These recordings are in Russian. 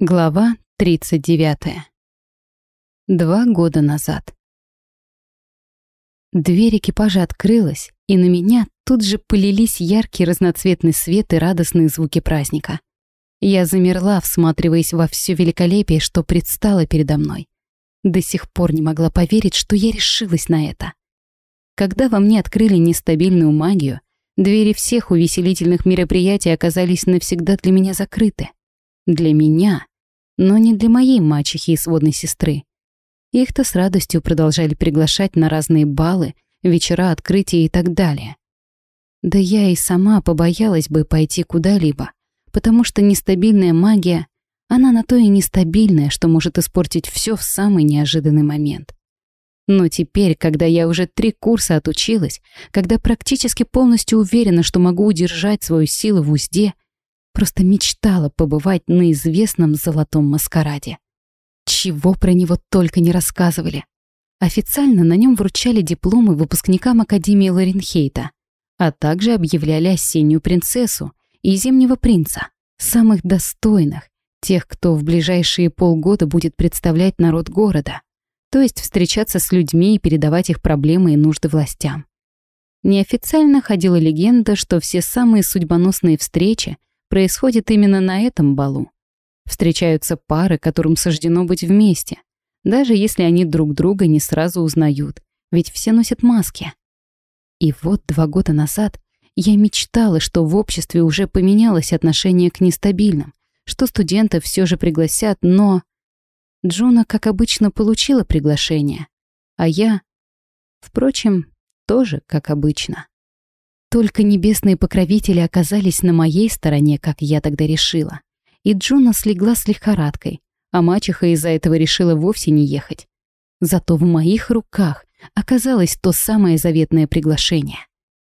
Глава 39. Два года назад. Дверь экипажа открылась, и на меня тут же полились яркий разноцветный свет и радостные звуки праздника. Я замерла, всматриваясь во все великолепие, что предстало передо мной. До сих пор не могла поверить, что я решилась на это. Когда во мне открыли нестабильную магию, двери всех увеселительных мероприятий оказались навсегда для меня закрыты. Для меня, но не для моей мачехи и сводной сестры. Их-то с радостью продолжали приглашать на разные балы, вечера открытия и так далее. Да я и сама побоялась бы пойти куда-либо, потому что нестабильная магия, она на то и нестабильная, что может испортить все в самый неожиданный момент. Но теперь, когда я уже три курса отучилась, когда практически полностью уверена, что могу удержать свою силу в узде — Просто мечтала побывать на известном золотом маскараде. Чего про него только не рассказывали. Официально на нем вручали дипломы выпускникам Академии Лоренхейта, а также объявляли осеннюю принцессу и зимнего принца, самых достойных, тех, кто в ближайшие полгода будет представлять народ города, то есть встречаться с людьми и передавать их проблемы и нужды властям. Неофициально ходила легенда, что все самые судьбоносные встречи происходит именно на этом балу. Встречаются пары, которым суждено быть вместе, даже если они друг друга не сразу узнают, ведь все носят маски. И вот два года назад я мечтала, что в обществе уже поменялось отношение к нестабильным, что студентов все же пригласят, но... Джуна, как обычно, получила приглашение, а я... Впрочем, тоже как обычно. Только небесные покровители оказались на моей стороне, как я тогда решила. И Джуна слегла с лихорадкой, а мачеха из-за этого решила вовсе не ехать. Зато в моих руках оказалось то самое заветное приглашение.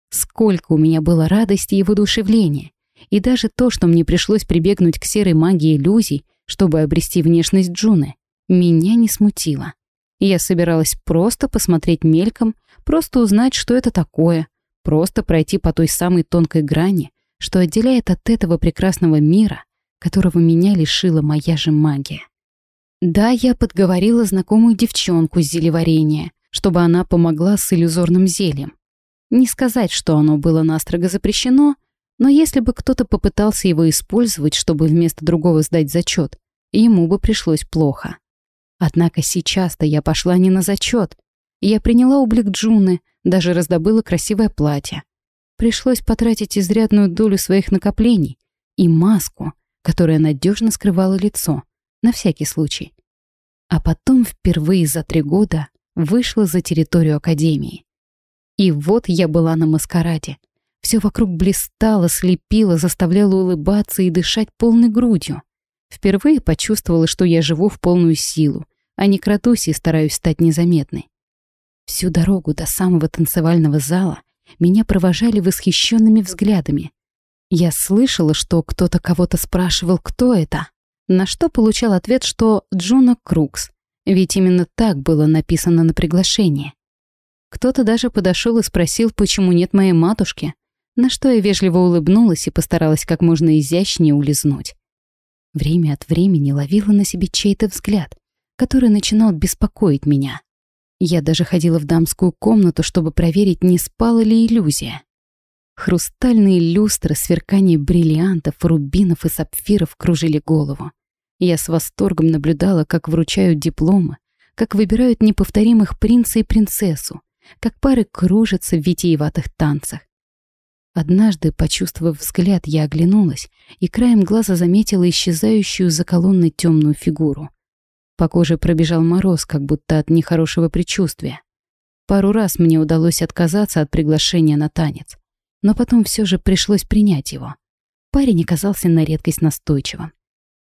Сколько у меня было радости и воодушевления. И даже то, что мне пришлось прибегнуть к серой магии иллюзий, чтобы обрести внешность Джуны, меня не смутило. Я собиралась просто посмотреть мельком, просто узнать, что это такое, Просто пройти по той самой тонкой грани, что отделяет от этого прекрасного мира, которого меня лишила моя же магия. Да, я подговорила знакомую девчонку с зелеварения, чтобы она помогла с иллюзорным зельем. Не сказать, что оно было настрого запрещено, но если бы кто-то попытался его использовать, чтобы вместо другого сдать зачет, ему бы пришлось плохо. Однако сейчас-то я пошла не на зачет. Я приняла облик Джуны, даже раздобыла красивое платье. Пришлось потратить изрядную долю своих накоплений и маску, которая надежно скрывала лицо, на всякий случай. А потом впервые за три года вышла за территорию Академии. И вот я была на маскараде. Все вокруг блистало, слепило, заставляло улыбаться и дышать полной грудью. Впервые почувствовала, что я живу в полную силу, а не крадусь и стараюсь стать незаметной. Всю дорогу до самого танцевального зала меня провожали восхищенными взглядами. Я слышала, что кто-то кого-то спрашивал, кто это, на что получал ответ, что Джуна Крукс, ведь именно так было написано на приглашении. Кто-то даже подошел и спросил, почему нет моей матушки, на что я вежливо улыбнулась и постаралась как можно изящнее улизнуть. Время от времени ловила на себе чей-то взгляд, который начинал беспокоить меня. Я даже ходила в дамскую комнату, чтобы проверить, не спала ли иллюзия. Хрустальные люстры, сверкание бриллиантов, рубинов и сапфиров кружили голову. Я с восторгом наблюдала, как вручают дипломы, как выбирают неповторимых принца и принцессу, как пары кружатся в витиеватых танцах. Однажды, почувствовав взгляд, я оглянулась и краем глаза заметила исчезающую за колонной темную фигуру. По коже пробежал мороз, как будто от нехорошего предчувствия. Пару раз мне удалось отказаться от приглашения на танец, но потом все же пришлось принять его. Парень оказался на редкость настойчивым.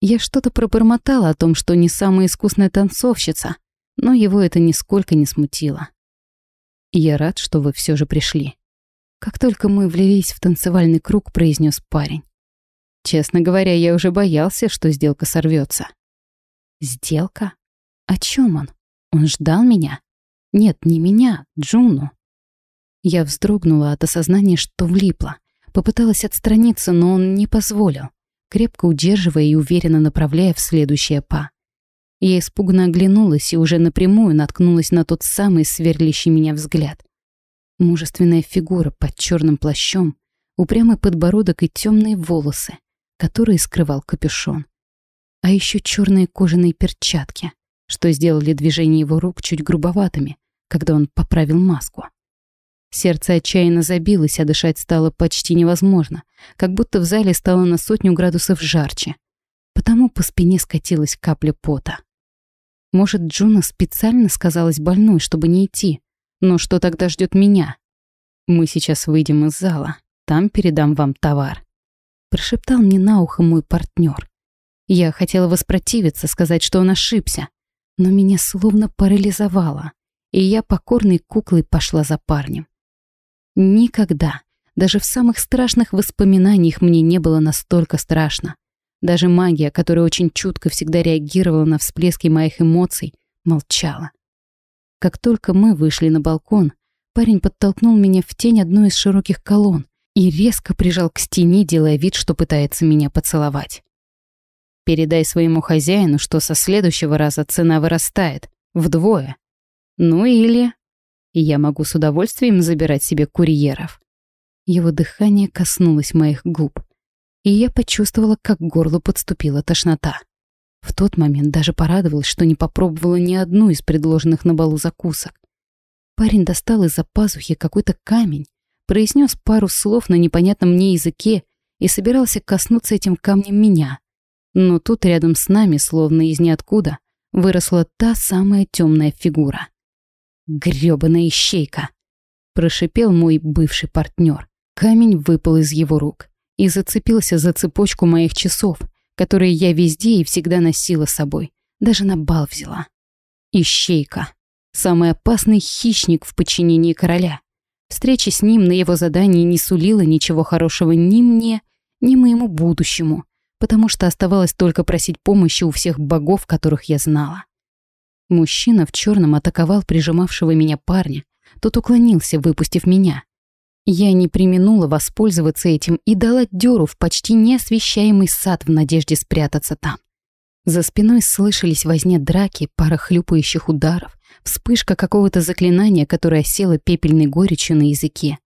Я что-то пробормотала о том, что не самая искусная танцовщица, но его это нисколько не смутило. «Я рад, что вы все же пришли». Как только мы влились в танцевальный круг, произнес парень. Честно говоря, я уже боялся, что сделка сорвется. Сделка? О чем он? Он ждал меня? Нет, не меня, Джуну. Я вздрогнула от осознания, что влипла. Попыталась отстраниться, но он не позволил. крепко удерживая и уверенно направляя в следующее па. Я испуганно оглянулась и уже напрямую наткнулась на тот самый сверлящий меня взгляд. Мужественная фигура под черным плащом, упрямый подбородок и темные волосы, которые скрывал капюшон. А еще черные кожаные перчатки, что сделали движение его рук чуть грубоватыми, когда он поправил маску. Сердце отчаянно забилось, а дышать стало почти невозможно, как будто в зале стало на сотню градусов жарче. Потому по спине скатилась капля пота. Может, Джуна специально сказалась больной, чтобы не идти. Но что тогда ждет меня? Мы сейчас выйдем из зала. Там передам вам товар. Прошептал мне на ухо мой партнер. Я хотела воспротивиться, сказать, что он ошибся. Но меня словно парализовало. И я покорной куклой пошла за парнем. Никогда, даже в самых страшных воспоминаниях мне не было настолько страшно. Даже магия, которая очень чутко всегда реагировала на всплески моих эмоций, молчала. Как только мы вышли на балкон, парень подтолкнул меня в тень одной из широких колонн и резко прижал к стене, делая вид, что пытается меня поцеловать. «Передай своему хозяину, что со следующего раза цена вырастает. Вдвое. Ну или...» Я могу с удовольствием забирать себе курьеров. Его дыхание коснулось моих губ и я почувствовала, как к горлу подступила тошнота. В тот момент даже порадовалась, что не попробовала ни одну из предложенных на балу закусок. Парень достал из-за пазухи какой-то камень, произнес пару слов на непонятном мне языке и собирался коснуться этим камнем меня. Но тут рядом с нами, словно из ниоткуда, выросла та самая темная фигура. «Грёбаная ищейка!» — прошипел мой бывший партнер. Камень выпал из его рук и зацепился за цепочку моих часов, которые я везде и всегда носила с собой, даже на бал взяла. Ищейка. Самый опасный хищник в подчинении короля. Встреча с ним на его задании не сулила ничего хорошего ни мне, ни моему будущему, потому что оставалось только просить помощи у всех богов, которых я знала. Мужчина в черном атаковал прижимавшего меня парня. Тот уклонился, выпустив меня. Я не применула воспользоваться этим и дала дёру в почти неосвещаемый сад в надежде спрятаться там. За спиной слышались возне драки, пара хлюпающих ударов, вспышка какого-то заклинания, которое осело пепельной горечью на языке.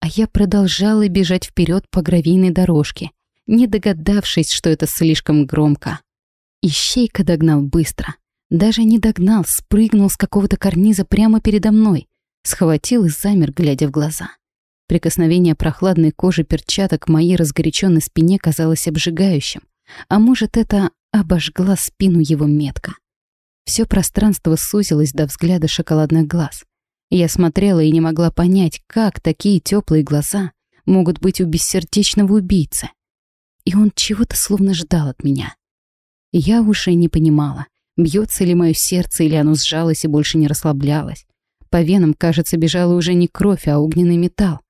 А я продолжала бежать вперед по гравийной дорожке, не догадавшись, что это слишком громко. Ищейка догнал быстро. Даже не догнал, спрыгнул с какого-то карниза прямо передо мной, схватил и замер, глядя в глаза. Прикосновение прохладной кожи перчаток к моей разгоряченной спине казалось обжигающим. А может, это обожгла спину его метка. Все пространство сузилось до взгляда шоколадных глаз. Я смотрела и не могла понять, как такие теплые глаза могут быть у бессердечного убийцы. И он чего-то словно ждал от меня. Я уже не понимала, бьется ли мое сердце или оно сжалось и больше не расслаблялось. По венам, кажется, бежала уже не кровь, а огненный металл.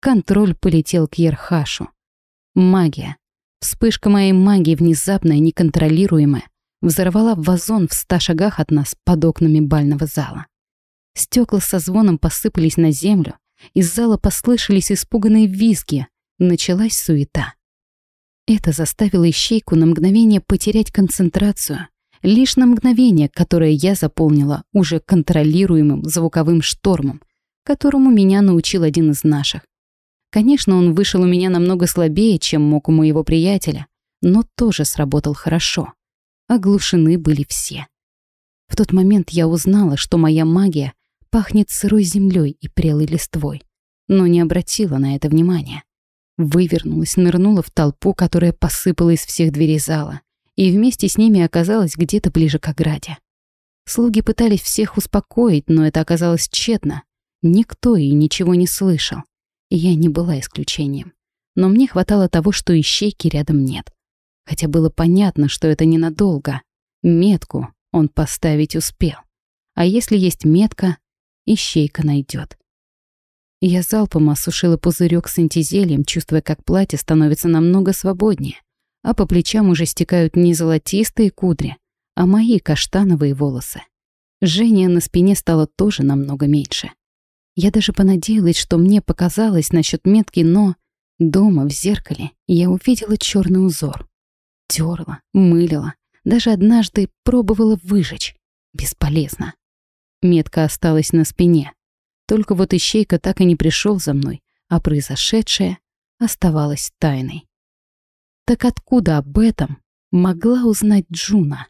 Контроль полетел к Ерхашу. Магия. Вспышка моей магии, внезапная, неконтролируемая, взорвала вазон в ста шагах от нас под окнами бального зала. Стекла со звоном посыпались на землю, из зала послышались испуганные визги, началась суета. Это заставило ищейку на мгновение потерять концентрацию, лишь на мгновение, которое я заполнила уже контролируемым звуковым штормом, которому меня научил один из наших. Конечно, он вышел у меня намного слабее, чем мог у моего приятеля, но тоже сработал хорошо. Оглушены были все. В тот момент я узнала, что моя магия пахнет сырой землей и прелой листвой, но не обратила на это внимания. Вывернулась, нырнула в толпу, которая посыпала из всех дверей зала, и вместе с ними оказалась где-то ближе к ограде. Слуги пытались всех успокоить, но это оказалось тщетно. Никто и ничего не слышал. Я не была исключением. Но мне хватало того, что ищейки рядом нет. Хотя было понятно, что это ненадолго. Метку он поставить успел. А если есть метка, ищейка найдет. Я залпом осушила пузырек с антизельем, чувствуя, как платье становится намного свободнее, а по плечам уже стекают не золотистые кудри, а мои каштановые волосы. Жжение на спине стало тоже намного меньше. Я даже понадеялась, что мне показалось насчет метки, но дома в зеркале я увидела черный узор. терла, мылила, даже однажды пробовала выжечь. Бесполезно. Метка осталась на спине. Только вот ищейка так и не пришел за мной, а произошедшее оставалось тайной. Так откуда об этом могла узнать Джуна?